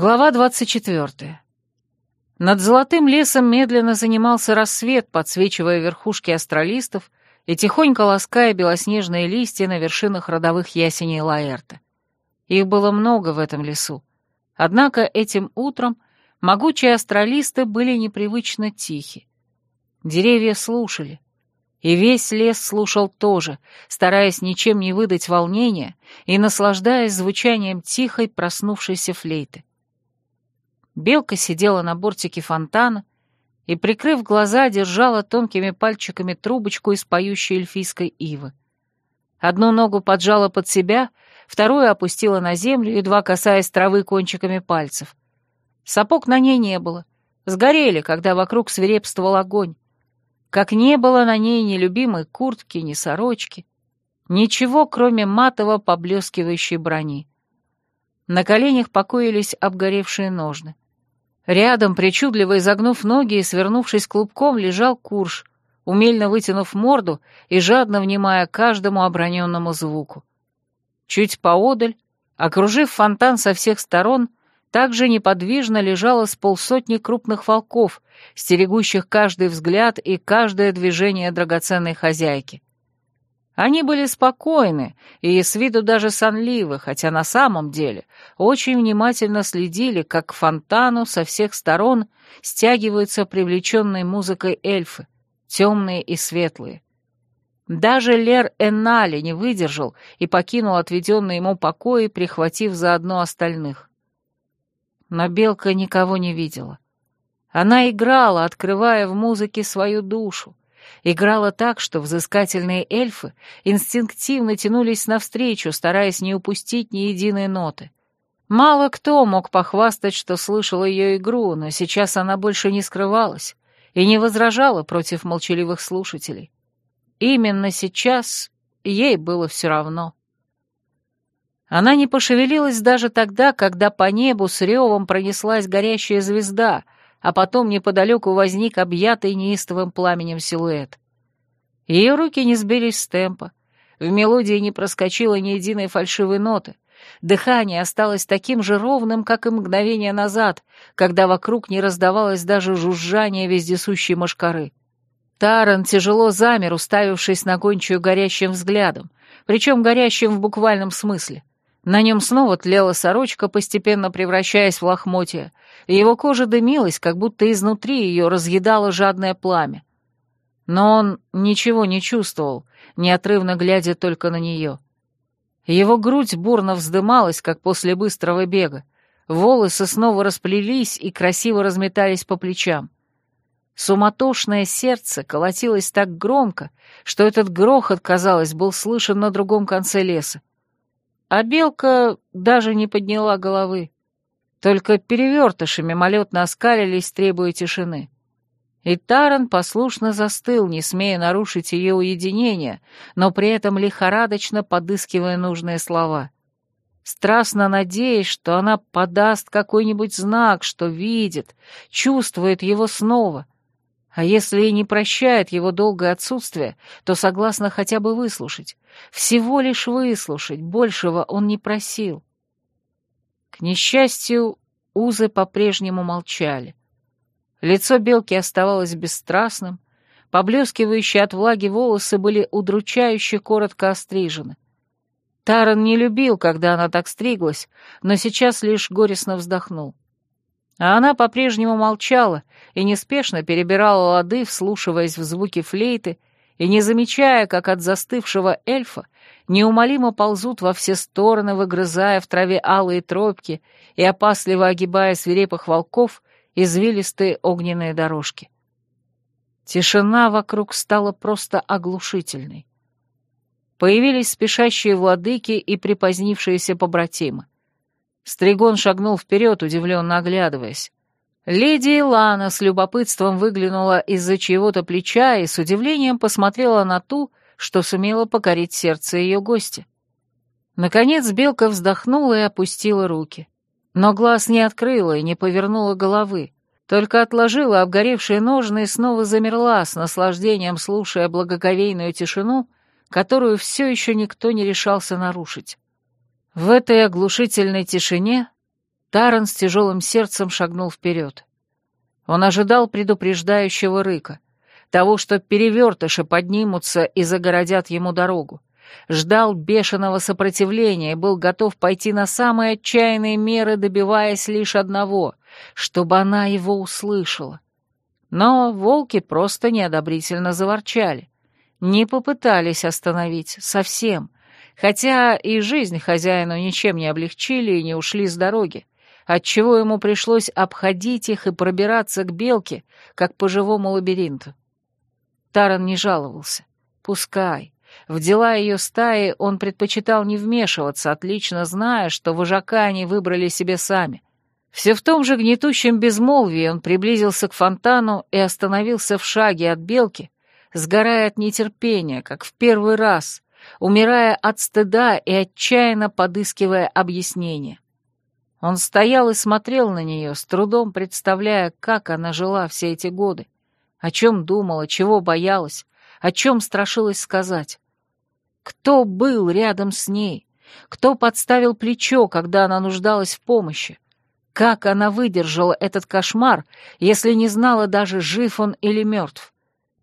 Глава 24. Над золотым лесом медленно занимался рассвет, подсвечивая верхушки астролистов и тихонько лаская белоснежные листья на вершинах родовых ясеней Лаэрта. Их было много в этом лесу. Однако этим утром могучие астролисты были непривычно тихи. Деревья слушали, и весь лес слушал тоже, стараясь ничем не выдать волнения и наслаждаясь звучанием тихой проснувшейся флейты. Белка сидела на бортике фонтана и, прикрыв глаза, держала тонкими пальчиками трубочку из поющей эльфийской ивы. Одну ногу поджала под себя, вторую опустила на землю, едва касаясь травы кончиками пальцев. Сапог на ней не было, сгорели, когда вокруг свирепствовал огонь. Как не было на ней ни любимой куртки, ни сорочки, ничего, кроме матово поблескивающей брони. На коленях покоились обгоревшие ножны. Рядом, причудливо изогнув ноги и свернувшись клубком, лежал курш, умельно вытянув морду и жадно внимая каждому оброненному звуку. Чуть поодаль, окружив фонтан со всех сторон, также неподвижно лежало с полсотни крупных волков, стерегущих каждый взгляд и каждое движение драгоценной хозяйки. Они были спокойны и с виду даже сонливы, хотя на самом деле очень внимательно следили, как к фонтану со всех сторон стягиваются привлеченные музыкой эльфы, темные и светлые. Даже Лер Энали не выдержал и покинул отведенный ему покои, прихватив заодно остальных. Но Белка никого не видела. Она играла, открывая в музыке свою душу, играла так, что взыскательные эльфы инстинктивно тянулись навстречу, стараясь не упустить ни единой ноты. Мало кто мог похвастать, что слышал ее игру, но сейчас она больше не скрывалась и не возражала против молчаливых слушателей. Именно сейчас ей было все равно. Она не пошевелилась даже тогда, когда по небу с ревом пронеслась горящая звезда — а потом неподалеку возник объятый неистовым пламенем силуэт. Ее руки не сбились с темпа, в мелодии не проскочило ни единой фальшивой ноты, дыхание осталось таким же ровным, как и мгновение назад, когда вокруг не раздавалось даже жужжание вездесущей мошкары. Таран тяжело замер, уставившись на гончую горящим взглядом, причем горящим в буквальном смысле. На нем снова тлела сорочка, постепенно превращаясь в лохмотья, и его кожа дымилась, как будто изнутри ее разъедало жадное пламя. Но он ничего не чувствовал, неотрывно глядя только на нее. Его грудь бурно вздымалась, как после быстрого бега. Волосы снова расплелись и красиво разметались по плечам. Суматошное сердце колотилось так громко, что этот грохот, казалось, был слышен на другом конце леса. А белка даже не подняла головы. Только перевертыши мимолетно оскалились, требуя тишины. И Таран послушно застыл, не смея нарушить ее уединение, но при этом лихорадочно подыскивая нужные слова. Страстно надеясь, что она подаст какой-нибудь знак, что видит, чувствует его снова — а если и не прощает его долгое отсутствие, то согласна хотя бы выслушать. Всего лишь выслушать, большего он не просил. К несчастью, узы по-прежнему молчали. Лицо белки оставалось бесстрастным, поблескивающие от влаги волосы были удручающе коротко острижены. Таран не любил, когда она так стриглась, но сейчас лишь горестно вздохнул. А она по-прежнему молчала и неспешно перебирала лады, вслушиваясь в звуки флейты и не замечая, как от застывшего эльфа неумолимо ползут во все стороны, выгрызая в траве алые тропки и опасливо огибая свирепых волков извилистые огненные дорожки. Тишина вокруг стала просто оглушительной. Появились спешащие владыки и припозднившиеся побратимы. Стригон шагнул вперед, удивленно оглядываясь. Леди Илана с любопытством выглянула из-за чьего-то плеча и с удивлением посмотрела на ту, что сумела покорить сердце ее гостя. Наконец белка вздохнула и опустила руки. Но глаз не открыла и не повернула головы, только отложила обгоревшие ножны и снова замерла, с наслаждением слушая благоговейную тишину, которую все еще никто не решался нарушить. В этой оглушительной тишине Таран с тяжелым сердцем шагнул вперед. Он ожидал предупреждающего рыка, того, что перевертыши поднимутся и загородят ему дорогу. Ждал бешеного сопротивления и был готов пойти на самые отчаянные меры, добиваясь лишь одного — чтобы она его услышала. Но волки просто неодобрительно заворчали. Не попытались остановить совсем, хотя и жизнь хозяину ничем не облегчили и не ушли с дороги, отчего ему пришлось обходить их и пробираться к белке, как по живому лабиринту. Таран не жаловался. Пускай. В дела ее стаи он предпочитал не вмешиваться, отлично зная, что вожака они выбрали себе сами. Все в том же гнетущем безмолвии он приблизился к фонтану и остановился в шаге от белки, сгорая от нетерпения, как в первый раз, умирая от стыда и отчаянно подыскивая объяснение. Он стоял и смотрел на нее, с трудом представляя, как она жила все эти годы, о чем думала, чего боялась, о чем страшилась сказать. Кто был рядом с ней? Кто подставил плечо, когда она нуждалась в помощи? Как она выдержала этот кошмар, если не знала даже, жив он или мертв?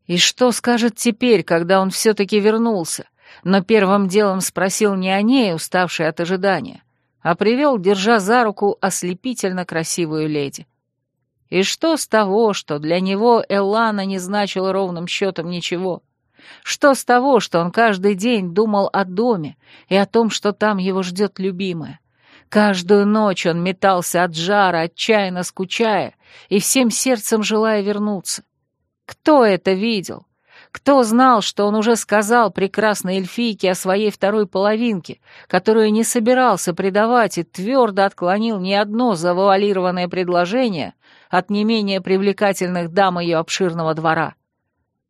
И что скажет теперь, когда он все-таки вернулся, но первым делом спросил не о ней, уставшей от ожидания, а привел, держа за руку ослепительно красивую леди? И что с того, что для него Эллана не значила ровным счетом ничего? Что с того, что он каждый день думал о доме и о том, что там его ждет любимая? Каждую ночь он метался от жара, отчаянно скучая и всем сердцем желая вернуться. Кто это видел? Кто знал, что он уже сказал прекрасной эльфийке о своей второй половинке, которую не собирался предавать и твердо отклонил ни одно завуалированное предложение от не менее привлекательных дам ее обширного двора?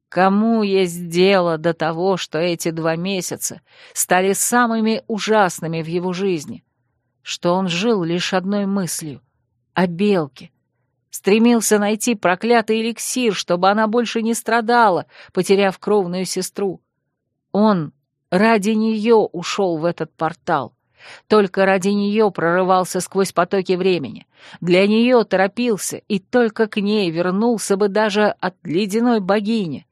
Кому есть дело до того, что эти два месяца стали самыми ужасными в его жизни? Что он жил лишь одной мыслью — о белке, Стремился найти проклятый эликсир, чтобы она больше не страдала, потеряв кровную сестру. Он ради нее ушел в этот портал. Только ради нее прорывался сквозь потоки времени. Для нее торопился и только к ней вернулся бы даже от ледяной богини.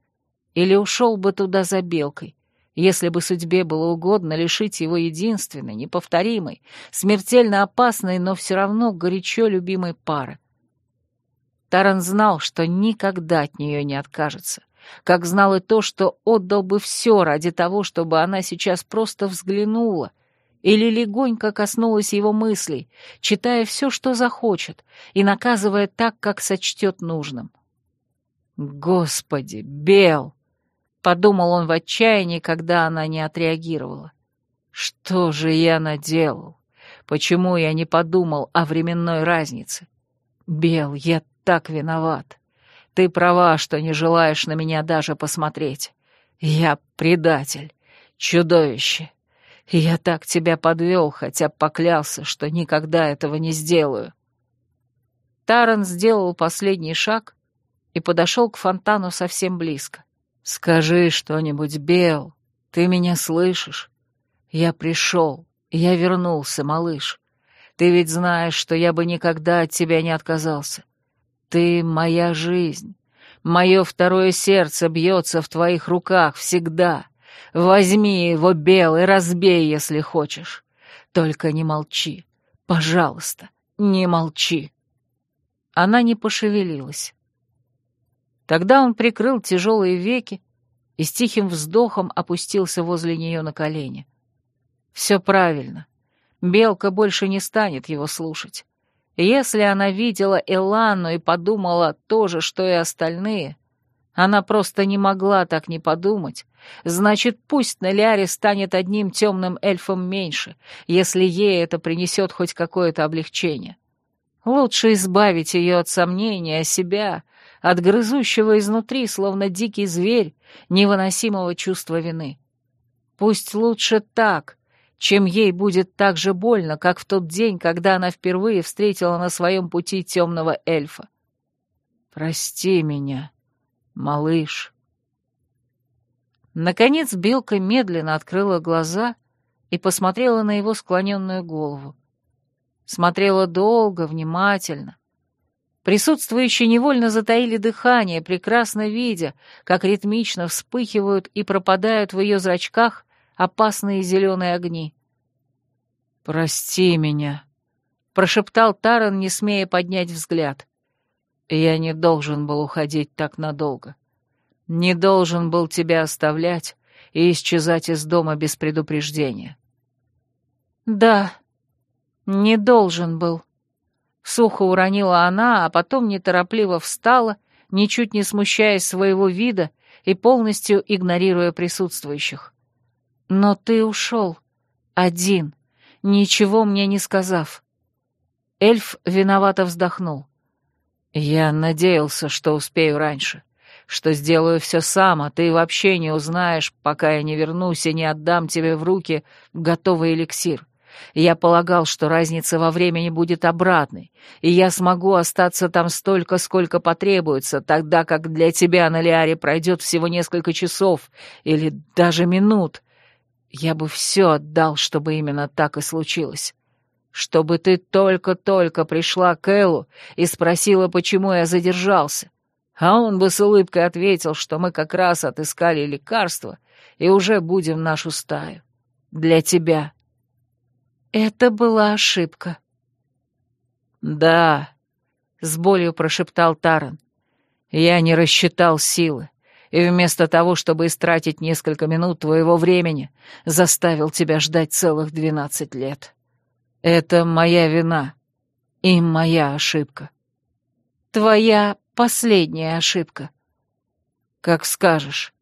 Или ушел бы туда за белкой, если бы судьбе было угодно лишить его единственной, неповторимой, смертельно опасной, но все равно горячо любимой пары. Таран знал, что никогда от нее не откажется, как знал и то, что отдал бы все ради того, чтобы она сейчас просто взглянула или легонько коснулась его мыслей, читая все, что захочет, и наказывая так, как сочтет нужным. «Господи, Бел!» — подумал он в отчаянии, когда она не отреагировала. «Что же я наделал? Почему я не подумал о временной разнице? Бел, я так виноват. Ты права, что не желаешь на меня даже посмотреть. Я предатель, чудовище. я так тебя подвел, хотя поклялся, что никогда этого не сделаю. Таран сделал последний шаг и подошел к фонтану совсем близко. «Скажи что-нибудь, Бел, ты меня слышишь? Я пришел, я вернулся, малыш. Ты ведь знаешь, что я бы никогда от тебя не отказался. Ты моя жизнь. Мое второе сердце бьется в твоих руках всегда. Возьми его, белый, разбей, если хочешь. Только не молчи. Пожалуйста, не молчи. Она не пошевелилась. Тогда он прикрыл тяжелые веки и с тихим вздохом опустился возле нее на колени. Все правильно. Белка больше не станет его слушать. Если она видела Эланну и подумала то же, что и остальные, она просто не могла так не подумать. Значит, пусть Неляри станет одним темным эльфом меньше, если ей это принесет хоть какое-то облегчение. Лучше избавить ее от сомнения о себя, от грызущего изнутри, словно дикий зверь, невыносимого чувства вины. Пусть лучше так, чем ей будет так же больно, как в тот день, когда она впервые встретила на своем пути темного эльфа. «Прости меня, малыш». Наконец белка медленно открыла глаза и посмотрела на его склоненную голову. Смотрела долго, внимательно. Присутствующие невольно затаили дыхание, прекрасно видя, как ритмично вспыхивают и пропадают в ее зрачках опасные зеленые огни. «Прости меня», — прошептал Таран, не смея поднять взгляд. «Я не должен был уходить так надолго. Не должен был тебя оставлять и исчезать из дома без предупреждения». «Да, не должен был», Сухо уронила она, а потом неторопливо встала, ничуть не смущаясь своего вида и полностью игнорируя присутствующих. «Но ты ушел. Один, ничего мне не сказав». Эльф виновато вздохнул. «Я надеялся, что успею раньше, что сделаю все сам, а ты вообще не узнаешь, пока я не вернусь и не отдам тебе в руки готовый эликсир. Я полагал, что разница во времени будет обратной, и я смогу остаться там столько, сколько потребуется, тогда как для тебя на Лиаре пройдет всего несколько часов или даже минут. Я бы все отдал, чтобы именно так и случилось. Чтобы ты только-только пришла к Эллу и спросила, почему я задержался. А он бы с улыбкой ответил, что мы как раз отыскали лекарство и уже будем нашу стаю. Для тебя. Это была ошибка. «Да», — с болью прошептал Таран, — «я не рассчитал силы, и вместо того, чтобы истратить несколько минут твоего времени, заставил тебя ждать целых двенадцать лет. Это моя вина и моя ошибка». «Твоя последняя ошибка». «Как скажешь».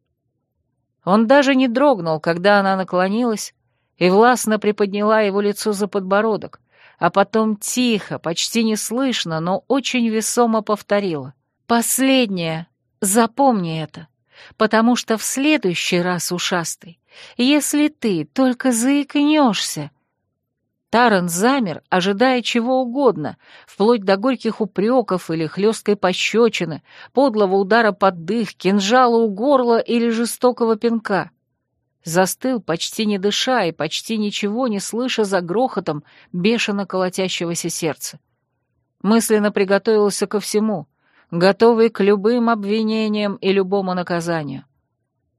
Он даже не дрогнул, когда она наклонилась, и властно приподняла его лицо за подбородок, а потом тихо, почти неслышно, но очень весомо повторила. «Последнее. Запомни это. Потому что в следующий раз, ушастый, если ты только заикнешься...» Таран замер, ожидая чего угодно, вплоть до горьких упреков или хлесткой пощечины, подлого удара под дых, кинжала у горла или жестокого пинка застыл, почти не дыша и почти ничего не слыша за грохотом бешено колотящегося сердца. Мысленно приготовился ко всему, готовый к любым обвинениям и любому наказанию.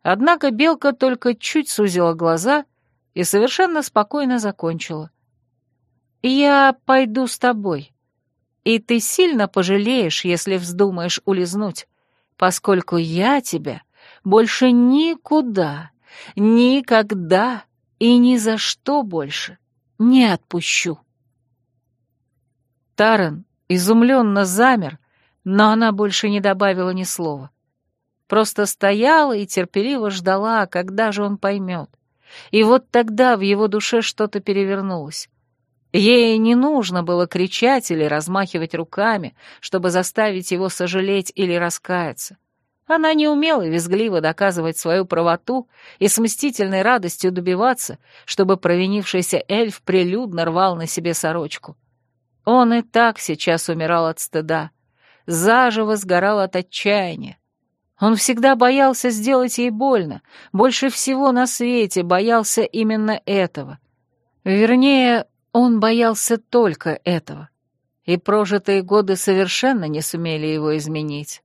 Однако белка только чуть сузила глаза и совершенно спокойно закончила. «Я пойду с тобой, и ты сильно пожалеешь, если вздумаешь улизнуть, поскольку я тебя больше никуда Никогда и ни за что больше не отпущу. Таран изумленно замер, но она больше не добавила ни слова. Просто стояла и терпеливо ждала, когда же он поймет. И вот тогда в его душе что-то перевернулось. Ей не нужно было кричать или размахивать руками, чтобы заставить его сожалеть или раскаяться. Она не умела визгливо доказывать свою правоту и с мстительной радостью добиваться, чтобы провинившийся эльф прилюдно рвал на себе сорочку. Он и так сейчас умирал от стыда, заживо сгорал от отчаяния. Он всегда боялся сделать ей больно, больше всего на свете боялся именно этого. Вернее, он боялся только этого, и прожитые годы совершенно не сумели его изменить.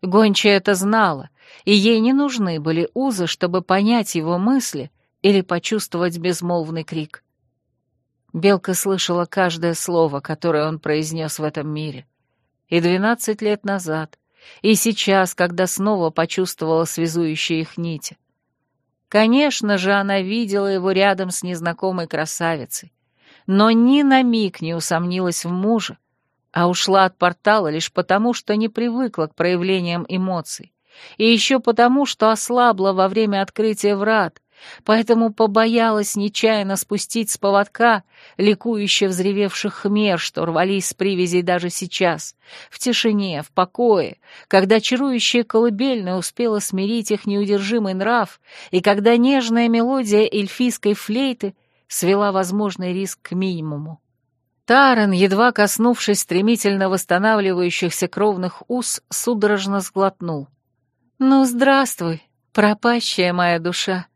Гончая это знала, и ей не нужны были узы, чтобы понять его мысли или почувствовать безмолвный крик. Белка слышала каждое слово, которое он произнес в этом мире. И двенадцать лет назад, и сейчас, когда снова почувствовала связующие их нити. Конечно же, она видела его рядом с незнакомой красавицей, но ни на миг не усомнилась в муже, а ушла от портала лишь потому, что не привыкла к проявлениям эмоций, и еще потому, что ослабла во время открытия врат, поэтому побоялась нечаянно спустить с поводка ликующе взревевших хмер, что рвались с привязей даже сейчас, в тишине, в покое, когда чарующая колыбельная успела смирить их неудержимый нрав, и когда нежная мелодия эльфийской флейты свела возможный риск к минимуму. Таран, едва коснувшись стремительно восстанавливающихся кровных уз, судорожно сглотнул. «Ну, здравствуй, пропащая моя душа!»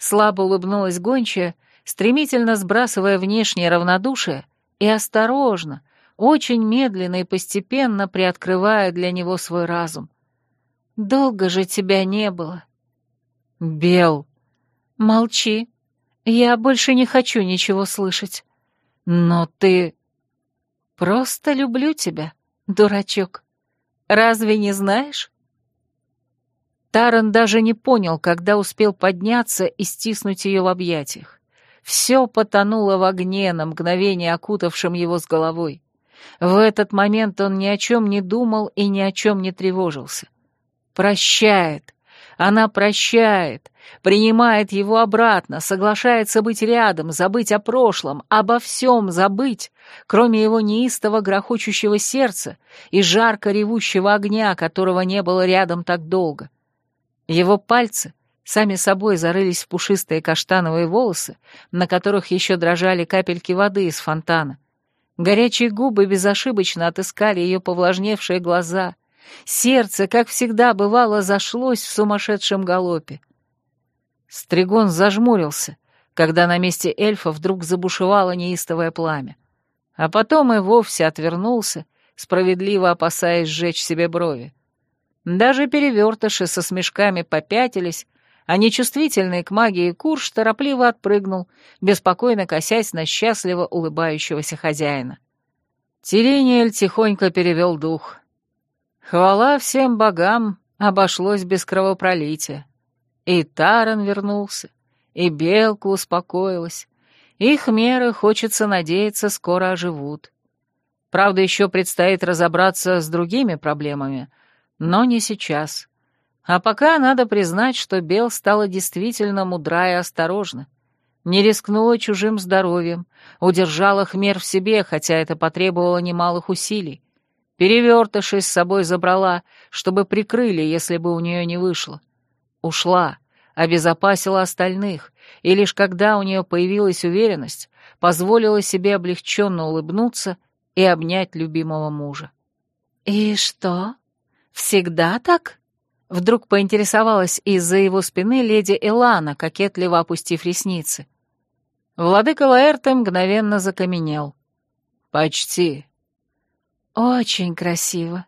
Слабо улыбнулась гончая, стремительно сбрасывая внешнее равнодушие и осторожно, очень медленно и постепенно приоткрывая для него свой разум. «Долго же тебя не было». «Бел!» «Молчи. Я больше не хочу ничего слышать. Но ты...» «Просто люблю тебя, дурачок. Разве не знаешь?» Таран даже не понял, когда успел подняться и стиснуть ее в объятиях. Все потонуло в огне, на мгновение окутавшем его с головой. В этот момент он ни о чем не думал и ни о чем не тревожился. Прощает. Она прощает, принимает его обратно, соглашается быть рядом, забыть о прошлом, обо всем забыть, кроме его неистово грохочущего сердца и жарко ревущего огня, которого не было рядом так долго. Его пальцы сами собой зарылись в пушистые каштановые волосы, на которых еще дрожали капельки воды из фонтана. Горячие губы безошибочно отыскали ее повлажневшие глаза. Сердце, как всегда бывало, зашлось в сумасшедшем галопе. Стригон зажмурился, когда на месте эльфа вдруг забушевало неистовое пламя. А потом и вовсе отвернулся, справедливо опасаясь сжечь себе брови. Даже перевертыши со смешками попятились, а нечувствительный к магии Курш торопливо отпрыгнул, беспокойно косясь на счастливо улыбающегося хозяина. Тирениэль тихонько перевел дух. Хвала всем богам, обошлось без кровопролития. И Таран вернулся, и Белка успокоилась. Их меры, хочется надеяться, скоро оживут. Правда, еще предстоит разобраться с другими проблемами, но не сейчас. А пока надо признать, что Бел стала действительно мудра и осторожна. Не рискнула чужим здоровьем, удержала хмер в себе, хотя это потребовало немалых усилий. Перевертыши с собой забрала, чтобы прикрыли, если бы у нее не вышло. Ушла, обезопасила остальных, и лишь когда у нее появилась уверенность, позволила себе облегченно улыбнуться и обнять любимого мужа. «И что, всегда так?» Вдруг поинтересовалась из-за его спины леди Элана, кокетливо опустив ресницы. Владыка Лаэрте мгновенно закаменел. «Почти». «Очень красиво.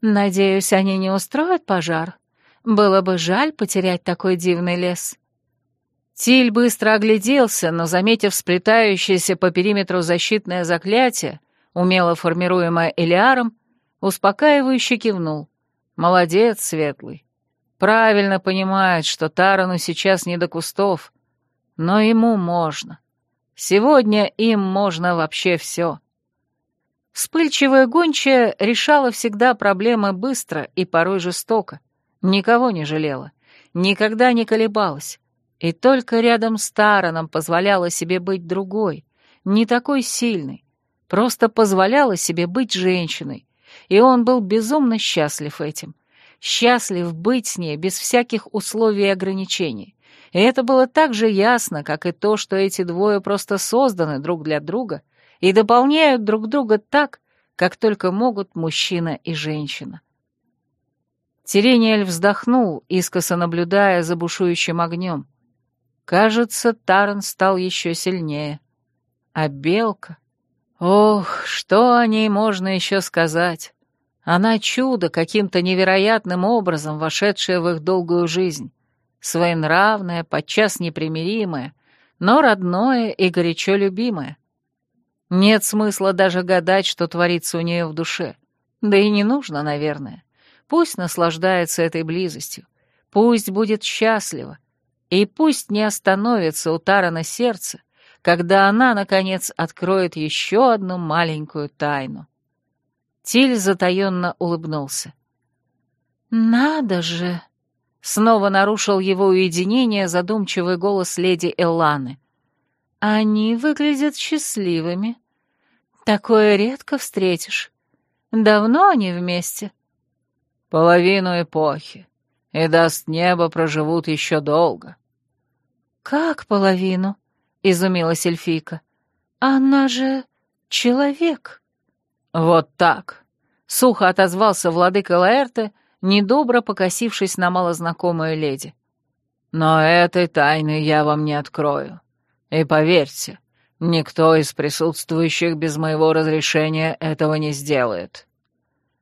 Надеюсь, они не устроят пожар. Было бы жаль потерять такой дивный лес». Тиль быстро огляделся, но, заметив сплетающееся по периметру защитное заклятие, умело формируемое Элиаром, успокаивающе кивнул. Молодец, Светлый. Правильно понимает, что Тарану сейчас не до кустов, но ему можно. Сегодня им можно вообще все. Вспыльчивая гончая решала всегда проблемы быстро и порой жестоко. Никого не жалела, никогда не колебалась. И только рядом с Тараном позволяла себе быть другой, не такой сильной. Просто позволяла себе быть женщиной, и он был безумно счастлив этим. Счастлив быть с ней без всяких условий и ограничений. И это было так же ясно, как и то, что эти двое просто созданы друг для друга и дополняют друг друга так, как только могут мужчина и женщина. Тирениэль вздохнул, искоса наблюдая за бушующим огнем. Кажется, Таран стал еще сильнее. А белка... Ох, что о ней можно еще сказать? Она чудо, каким-то невероятным образом вошедшее в их долгую жизнь. Своенравное, подчас непримиримое, но родное и горячо любимое. Нет смысла даже гадать, что творится у нее в душе. Да и не нужно, наверное. Пусть наслаждается этой близостью, пусть будет счастлива, и пусть не остановится у Тарана сердце, когда она, наконец, откроет еще одну маленькую тайну. Тиль затаенно улыбнулся. «Надо же!» — снова нарушил его уединение задумчивый голос леди Элланы. «Они выглядят счастливыми. Такое редко встретишь. Давно они вместе?» «Половину эпохи. И даст небо проживут еще долго». «Как половину?» — изумилась эльфийка. «Она же человек». «Вот так», — сухо отозвался владыка Лаэрте, недобро покосившись на малознакомую леди. «Но этой тайны я вам не открою. И поверьте, Никто из присутствующих без моего разрешения этого не сделает».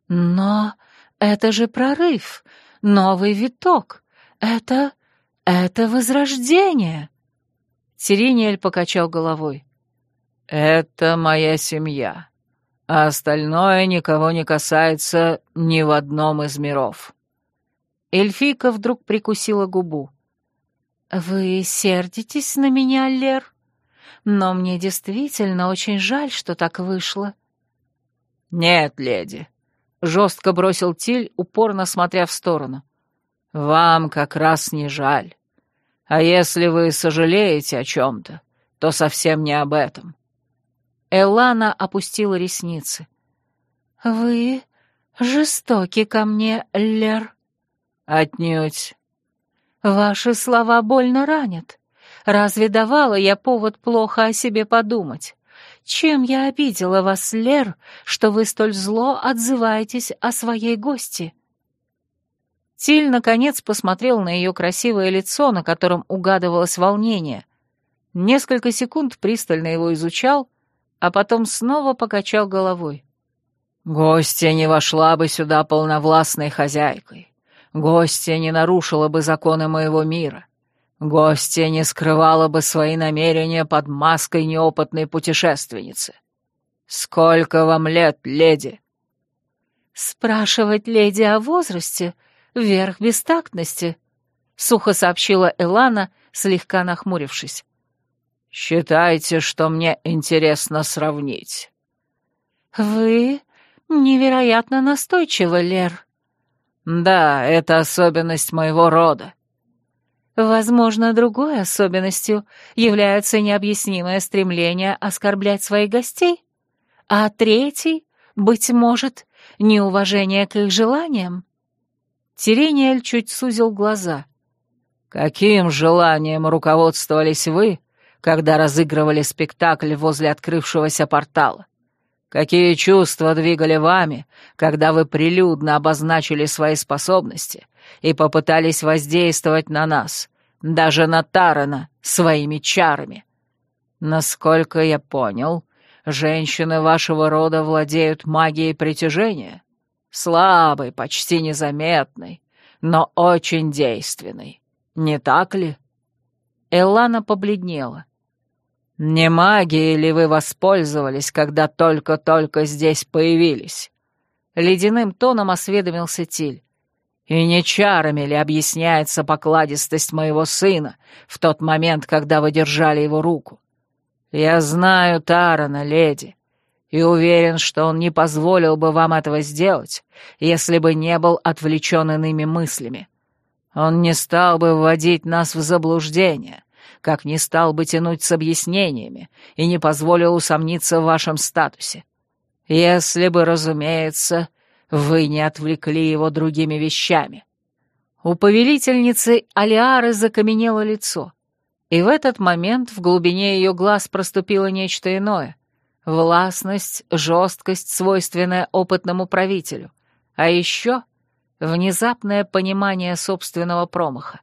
«Но это же прорыв, новый виток. Это... это возрождение!» Сирениэль покачал головой. «Это моя семья, а остальное никого не касается ни в одном из миров». Эльфийка вдруг прикусила губу. «Вы сердитесь на меня, Лер? Но мне действительно очень жаль, что так вышло». «Нет, леди», — жестко бросил Тиль, упорно смотря в сторону. «Вам как раз не жаль. А если вы сожалеете о чем-то, то совсем не об этом». Элана опустила ресницы. «Вы жестоки ко мне, Лер». «Отнюдь». «Ваши слова больно ранят. Разве давала я повод плохо о себе подумать? Чем я обидела вас, Лер, что вы столь зло отзываетесь о своей гости?» Тиль, наконец, посмотрел на ее красивое лицо, на котором угадывалось волнение. Несколько секунд пристально его изучал, а потом снова покачал головой. «Гостья не вошла бы сюда полновластной хозяйкой. Гостья не нарушила бы законы моего мира. Гостья не скрывала бы свои намерения под маской неопытной путешественницы. Сколько вам лет, леди?» «Спрашивать леди о возрасте — верх бестактности», — сухо сообщила Элана, слегка нахмурившись. «Считайте, что мне интересно сравнить». «Вы невероятно настойчивы, Лер». «Да, это особенность моего рода». Возможно, другой особенностью является необъяснимое стремление оскорблять своих гостей, а третий, быть может, неуважение к их желаниям. Тирениэль чуть сузил глаза. «Каким желанием руководствовались вы, когда разыгрывали спектакль возле открывшегося портала? Какие чувства двигали вами, когда вы прилюдно обозначили свои способности и попытались воздействовать на нас, даже на Тарана, своими чарами? Насколько я понял, женщины вашего рода владеют магией притяжения. Слабый, почти незаметный, но очень действенный. Не так ли?» Эллана побледнела. «Не магией ли вы воспользовались, когда только-только здесь появились?» Ледяным тоном осведомился Тиль. «И не чарами ли объясняется покладистость моего сына в тот момент, когда вы держали его руку? Я знаю Тарана, леди, и уверен, что он не позволил бы вам этого сделать, если бы не был отвлечен иными мыслями. Он не стал бы вводить нас в заблуждение, как не стал бы тянуть с объяснениями и не позволил усомниться в вашем статусе. Если бы, разумеется, вы не отвлекли его другими вещами. У повелительницы Алиары закаменело лицо, и в этот момент в глубине ее глаз проступило нечто иное — Властность, жесткость, свойственная опытному правителю. А еще внезапное понимание собственного промаха.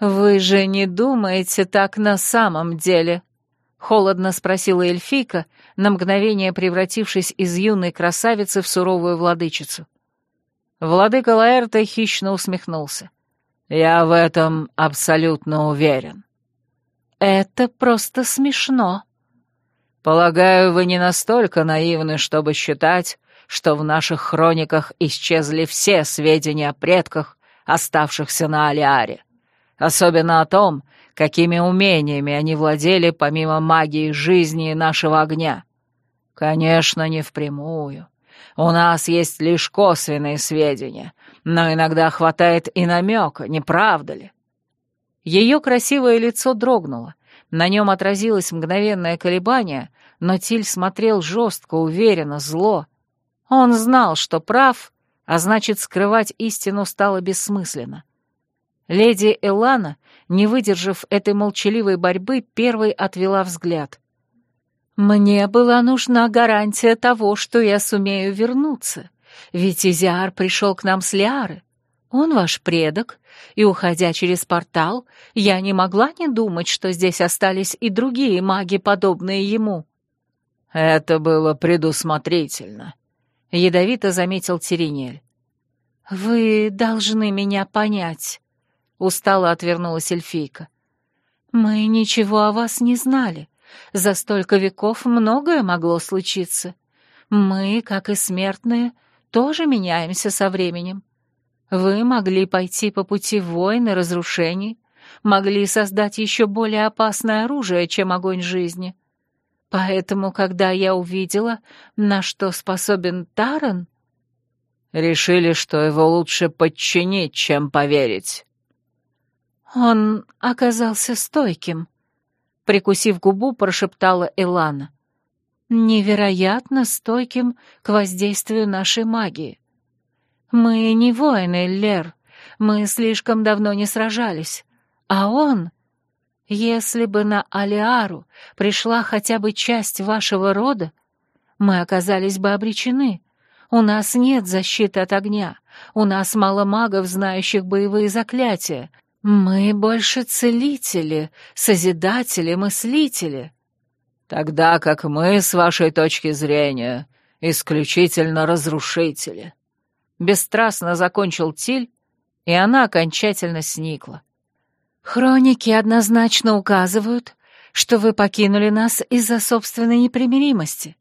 «Вы же не думаете так на самом деле?» — холодно спросила эльфийка, на мгновение превратившись из юной красавицы в суровую владычицу. Владыка Лаэрта хищно усмехнулся. «Я в этом абсолютно уверен». «Это просто смешно», Полагаю, вы не настолько наивны, чтобы считать, что в наших хрониках исчезли все сведения о предках, оставшихся на Алиаре. Особенно о том, какими умениями они владели помимо магии жизни и нашего огня. Конечно, не впрямую. У нас есть лишь косвенные сведения, но иногда хватает и намека, не правда ли? Ее красивое лицо дрогнуло, на нем отразилось мгновенное колебание, но Тиль смотрел жестко, уверенно, зло. Он знал, что прав, а значит, скрывать истину стало бессмысленно. Леди Элана, не выдержав этой молчаливой борьбы, первой отвела взгляд. «Мне была нужна гарантия того, что я сумею вернуться, ведь Изиар пришел к нам с Лиары. Он ваш предок, и, уходя через портал, я не могла не думать, что здесь остались и другие маги, подобные ему». «Это было предусмотрительно», — ядовито заметил Теринель. «Вы должны меня понять», — устало отвернулась эльфийка. «Мы ничего о вас не знали. За столько веков многое могло случиться. Мы, как и смертные, тоже меняемся со временем. Вы могли пойти по пути войн и разрушений, могли создать еще более опасное оружие, чем огонь жизни. Поэтому, когда я увидела, на что способен Таран... Решили, что его лучше подчинить, чем поверить. Он оказался стойким. Прикусив губу, прошептала Элана. Невероятно стойким к воздействию нашей магии. Мы не воины, Лер, мы слишком давно не сражались. А он... Если бы на Алиару пришла хотя бы часть вашего рода, мы оказались бы обречены. У нас нет защиты от огня, у нас мало магов, знающих боевые заклятия. Мы больше целители, созидатели, мыслители. Тогда как мы, с вашей точки зрения, исключительно разрушители. Бесстрастно закончил Тиль, и она окончательно сникла. Хроники однозначно указывают, что вы покинули нас из-за собственной непримиримости.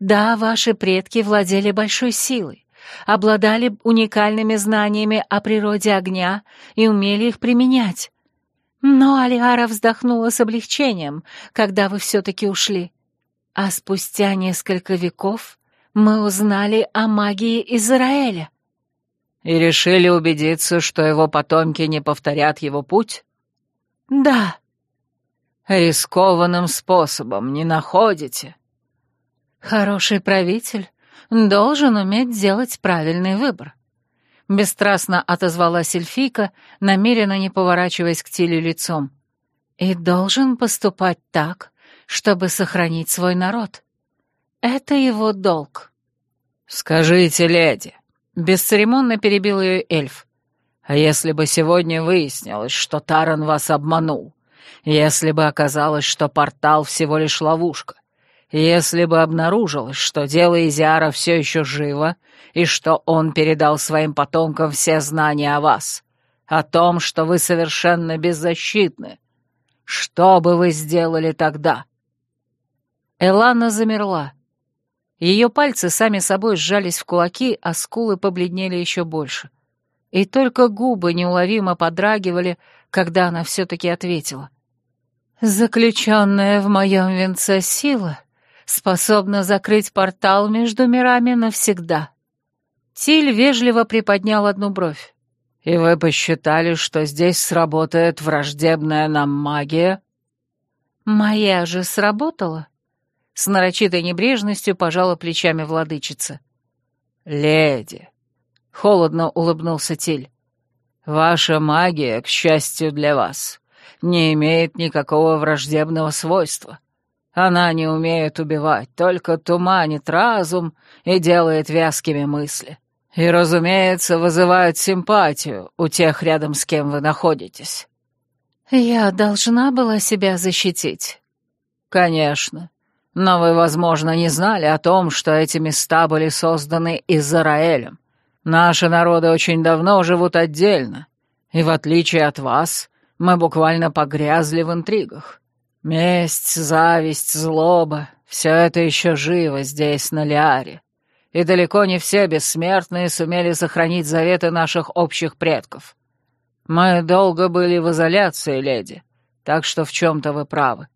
Да, ваши предки владели большой силой, обладали уникальными знаниями о природе огня и умели их применять. Но Алиара вздохнула с облегчением, когда вы все-таки ушли. А спустя несколько веков мы узнали о магии Израиля. И решили убедиться, что его потомки не повторят его путь? Да. Рискованным способом не находите? Хороший правитель должен уметь делать правильный выбор. Бесстрастно отозвалась эльфийка, намеренно не поворачиваясь к Тиле лицом. И должен поступать так, чтобы сохранить свой народ. Это его долг. «Скажите, леди», — бесцеремонно перебил ее эльф, «а если бы сегодня выяснилось, что Таран вас обманул, если бы оказалось, что портал всего лишь ловушка, если бы обнаружилось, что дело Изиара все еще живо, и что он передал своим потомкам все знания о вас, о том, что вы совершенно беззащитны, что бы вы сделали тогда?» Элана замерла. Ее пальцы сами собой сжались в кулаки, а скулы побледнели еще больше. И только губы неуловимо подрагивали, когда она все-таки ответила. «Заключенная в моем венце сила способна закрыть портал между мирами навсегда». Тиль вежливо приподнял одну бровь. «И вы посчитали, что здесь сработает враждебная нам магия?» «Моя же сработала?» С нарочитой небрежностью пожала плечами владычица. «Леди», — холодно улыбнулся Тиль, — «ваша магия, к счастью для вас, не имеет никакого враждебного свойства. Она не умеет убивать, только туманит разум и делает вязкими мысли. И, разумеется, вызывает симпатию у тех, рядом с кем вы находитесь». «Я должна была себя защитить». «Конечно. Но вы, возможно, не знали о том, что эти места были созданы Израилем. Наши народы очень давно живут отдельно, и в отличие от вас, мы буквально погрязли в интригах. Месть, зависть, злоба — все это еще живо здесь, на Лиаре. И далеко не все бессмертные сумели сохранить заветы наших общих предков. Мы долго были в изоляции, леди, так что в чем-то вы правы.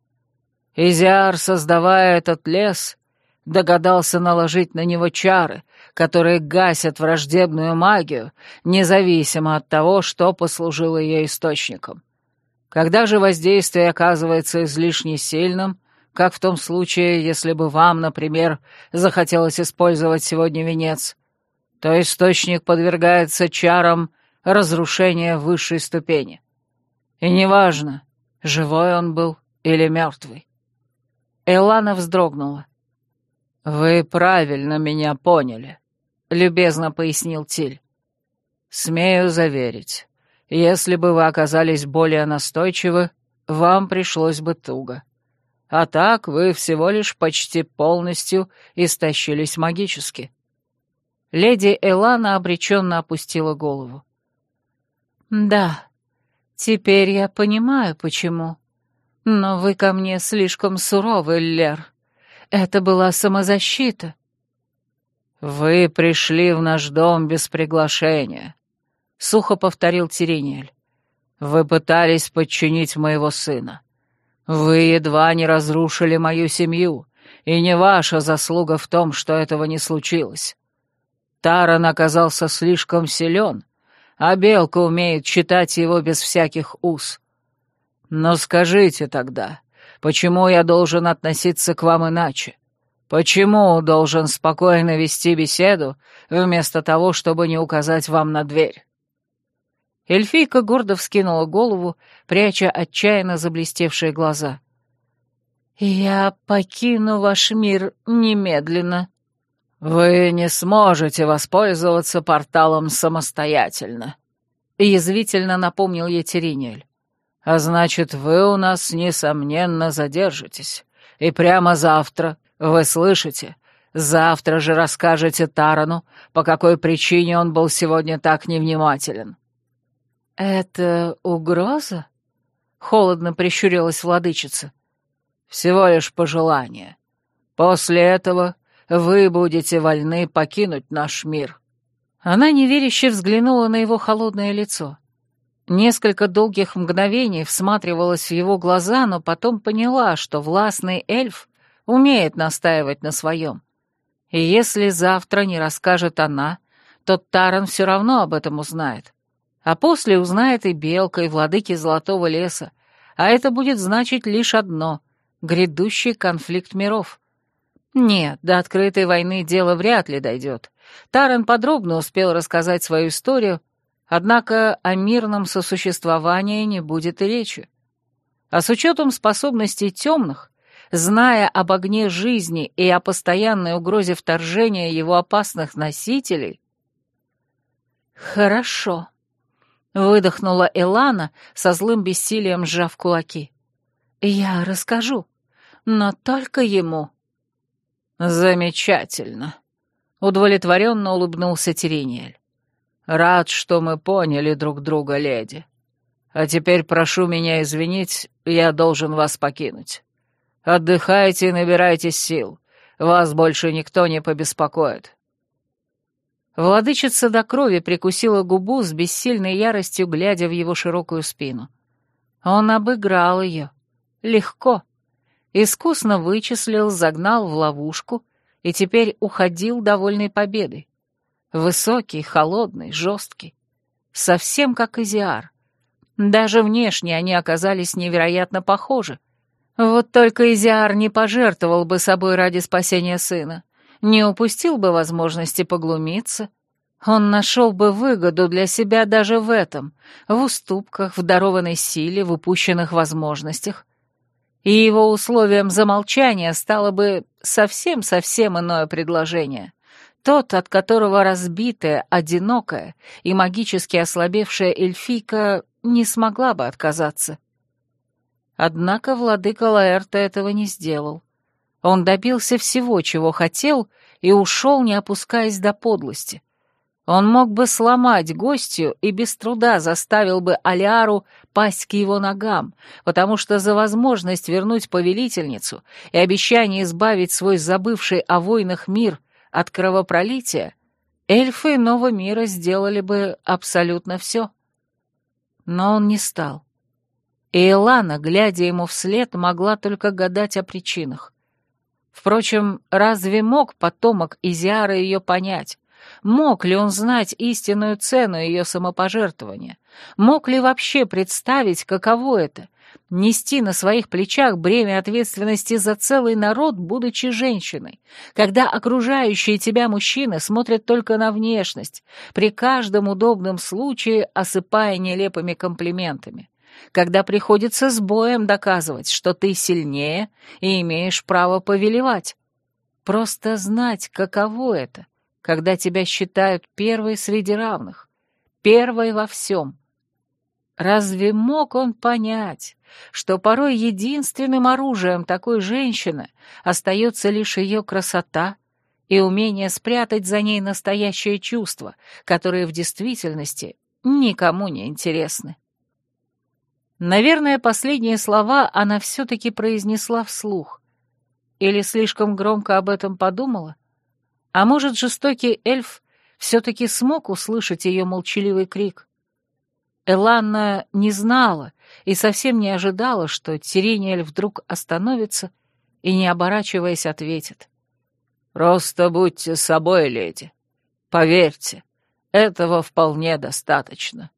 Изиар, создавая этот лес, догадался наложить на него чары, которые гасят враждебную магию, независимо от того, что послужило ее источником. Когда же воздействие оказывается излишне сильным, как в том случае, если бы вам, например, захотелось использовать сегодня венец, то источник подвергается чарам разрушения высшей ступени. И неважно, живой он был или мертвый. Элана вздрогнула. «Вы правильно меня поняли», — любезно пояснил Тиль. Смею заверить, если бы вы оказались более настойчивы, вам пришлось бы туго. А так вы всего лишь почти полностью истощились магически. Леди Элана обреченно опустила голову. «Да, теперь я понимаю, почему. Но вы ко мне слишком суровы, Лер. Это была самозащита». «Вы пришли в наш дом без приглашения», — сухо повторил Тирениэль. «Вы пытались подчинить моего сына. Вы едва не разрушили мою семью, и не ваша заслуга в том, что этого не случилось. Таран оказался слишком силен, а Белка умеет читать его без всяких уз. Но скажите тогда, почему я должен относиться к вам иначе? Почему должен спокойно вести беседу, вместо того, чтобы не указать вам на дверь?» Эльфийка гордо вскинула голову, пряча отчаянно заблестевшие глаза. «Я покину ваш мир немедленно», «Вы не сможете воспользоваться порталом самостоятельно», — язвительно напомнил Етеринель. «А значит, вы у нас, несомненно, задержитесь. И прямо завтра, вы слышите, завтра же расскажете Тарану, по какой причине он был сегодня так невнимателен». «Это угроза?» — холодно прищурилась владычица. «Всего лишь пожелание. После этого вы будете вольны покинуть наш мир». Она неверяще взглянула на его холодное лицо. Несколько долгих мгновений всматривалась в его глаза, но потом поняла, что властный эльф умеет настаивать на своем. И если завтра не расскажет она, то Таран все равно об этом узнает. А после узнает и Белка, и владыки Золотого леса, а это будет значить лишь одно — грядущий конфликт миров. Нет, до открытой войны дело вряд ли дойдет. Таран подробно успел рассказать свою историю, однако о мирном сосуществовании не будет и речи. А с учетом способностей темных, зная об огне жизни и о постоянной угрозе вторжения его опасных носителей... «Хорошо», — выдохнула Элана, со злым бессилием сжав кулаки. «Я расскажу, но только ему». «Замечательно», — удовлетворенно улыбнулся Терениэль. «Рад, что мы поняли друг друга, леди. А теперь прошу меня извинить, я должен вас покинуть. Отдыхайте и набирайтесь сил, вас больше никто не побеспокоит». Владычица до крови прикусила губу с бессильной яростью, глядя в его широкую спину. Он обыграл ее. Легко искусно вычислил, загнал в ловушку и теперь уходил довольной победой. Высокий, холодный, жесткий. Совсем как Изиар. Даже внешне они оказались невероятно похожи. Вот только Изиар не пожертвовал бы собой ради спасения сына, не упустил бы возможности поглумиться. Он нашел бы выгоду для себя даже в этом, в уступках, в дарованной силе, в упущенных возможностях и его условием замолчания стало бы совсем-совсем иное предложение. Тот, от которого разбитая, одинокая и магически ослабевшая эльфийка не смогла бы отказаться. Однако владыка Лаэрта этого не сделал. Он добился всего, чего хотел, и ушел, не опускаясь до подлости. Он мог бы сломать гостью и без труда заставил бы Алиару пасть к его ногам, потому что за возможность вернуть повелительницу и обещание избавить свой забывший о войнах мир от кровопролития, эльфы иного мира сделали бы абсолютно все. Но он не стал. И Элана, глядя ему вслед, могла только гадать о причинах. Впрочем, разве мог потомок Изиара ее понять? Мог ли он знать истинную цену ее самопожертвования? Мог ли вообще представить, каково это — нести на своих плечах бремя ответственности за целый народ, будучи женщиной, когда окружающие тебя мужчины смотрят только на внешность, при каждом удобном случае осыпая нелепыми комплиментами? когда приходится с боем доказывать, что ты сильнее и имеешь право повелевать. Просто знать, каково это — когда тебя считают первой среди равных, первой во всем. Разве мог он понять, что порой единственным оружием такой женщины остается лишь ее красота и умение спрятать за ней настоящее чувство, которые в действительности никому не интересны? Наверное, последние слова она все-таки произнесла вслух. Или слишком громко об этом подумала? А может, жестокий эльф все-таки смог услышать ее молчаливый крик? Эланна не знала и совсем не ожидала, что Тирениэль вдруг остановится и, не оборачиваясь, ответит. «Просто будьте собой, леди. Поверьте, этого вполне достаточно».